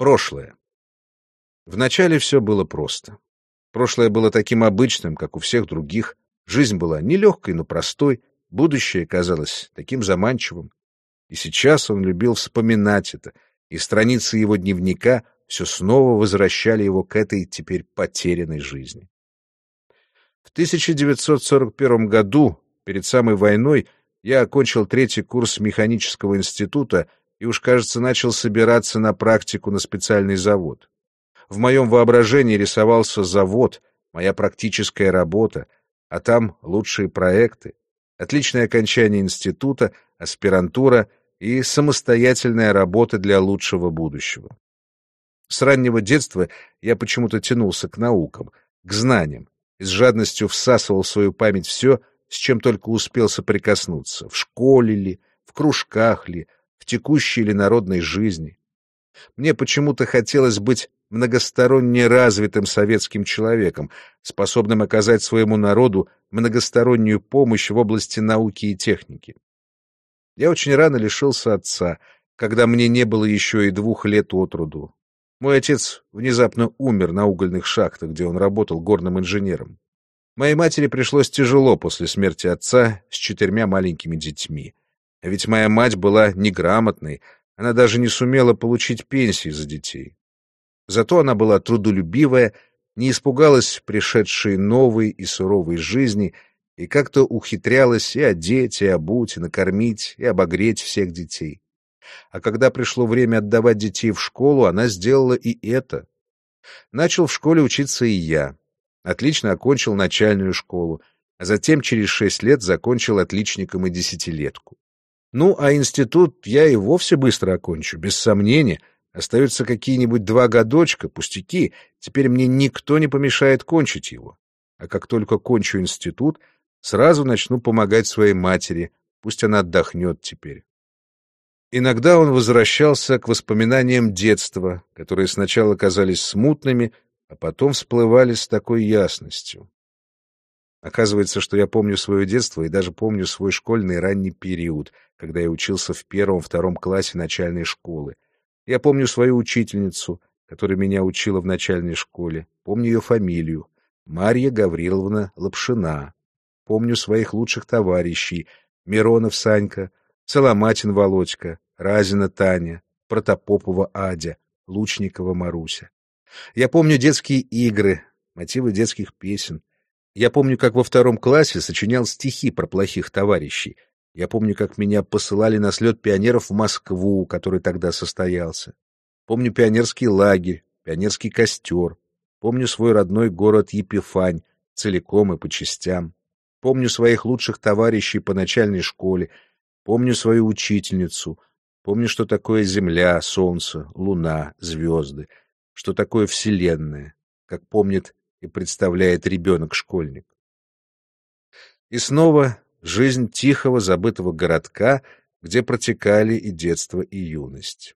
Прошлое. Вначале все было просто. Прошлое было таким обычным, как у всех других. Жизнь была нелегкой, но простой. Будущее казалось таким заманчивым. И сейчас он любил вспоминать это, и страницы его дневника все снова возвращали его к этой теперь потерянной жизни. В 1941 году, перед самой войной, я окончил третий курс механического института и уж, кажется, начал собираться на практику на специальный завод. В моем воображении рисовался завод, моя практическая работа, а там лучшие проекты, отличное окончание института, аспирантура и самостоятельная работа для лучшего будущего. С раннего детства я почему-то тянулся к наукам, к знаниям, и с жадностью всасывал в свою память все, с чем только успел соприкоснуться, в школе ли, в кружках ли, в текущей или народной жизни. Мне почему-то хотелось быть многосторонне развитым советским человеком, способным оказать своему народу многостороннюю помощь в области науки и техники. Я очень рано лишился отца, когда мне не было еще и двух лет от роду. Мой отец внезапно умер на угольных шахтах, где он работал горным инженером. Моей матери пришлось тяжело после смерти отца с четырьмя маленькими детьми. Ведь моя мать была неграмотной, она даже не сумела получить пенсии за детей. Зато она была трудолюбивая, не испугалась пришедшей новой и суровой жизни и как-то ухитрялась и одеть, и обуть, и накормить, и обогреть всех детей. А когда пришло время отдавать детей в школу, она сделала и это. Начал в школе учиться и я. Отлично окончил начальную школу, а затем через шесть лет закончил отличником и десятилетку. Ну, а институт я и вовсе быстро окончу, без сомнения. Остаются какие-нибудь два годочка, пустяки. Теперь мне никто не помешает кончить его. А как только кончу институт, сразу начну помогать своей матери. Пусть она отдохнет теперь. Иногда он возвращался к воспоминаниям детства, которые сначала казались смутными, а потом всплывали с такой ясностью. Оказывается, что я помню свое детство и даже помню свой школьный ранний период, когда я учился в первом-втором классе начальной школы. Я помню свою учительницу, которая меня учила в начальной школе. Помню ее фамилию — Марья Гавриловна Лапшина. Помню своих лучших товарищей — Миронов Санька, Соломатин Володька, Разина Таня, Протопопова Адя, Лучникова Маруся. Я помню детские игры, мотивы детских песен, я помню, как во втором классе сочинял стихи про плохих товарищей. Я помню, как меня посылали на слет пионеров в Москву, который тогда состоялся. Помню пионерский лагерь, пионерский костер. Помню свой родной город Епифань, целиком и по частям. Помню своих лучших товарищей по начальной школе. Помню свою учительницу. Помню, что такое Земля, Солнце, Луна, звезды. Что такое Вселенная. Как помнит и представляет ребенок-школьник. И снова жизнь тихого забытого городка, где протекали и детство, и юность.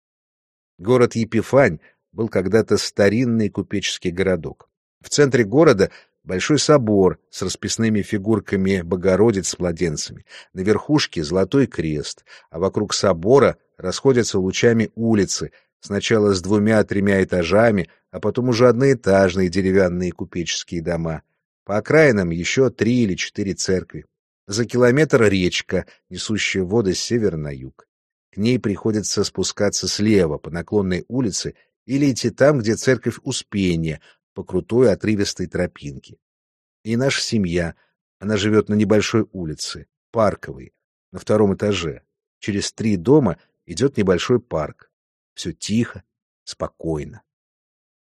Город Епифань был когда-то старинный купеческий городок. В центре города большой собор с расписными фигурками Богородиц с младенцами, на верхушке золотой крест, а вокруг собора расходятся лучами улицы, сначала с двумя-тремя этажами, а потом уже одноэтажные деревянные купеческие дома. По окраинам еще три или четыре церкви. За километр речка, несущая воды с севера на юг. К ней приходится спускаться слева по наклонной улице или идти там, где церковь Успения, по крутой отрывистой тропинке. И наша семья, она живет на небольшой улице, парковой, на втором этаже. Через три дома идет небольшой парк. Все тихо, спокойно.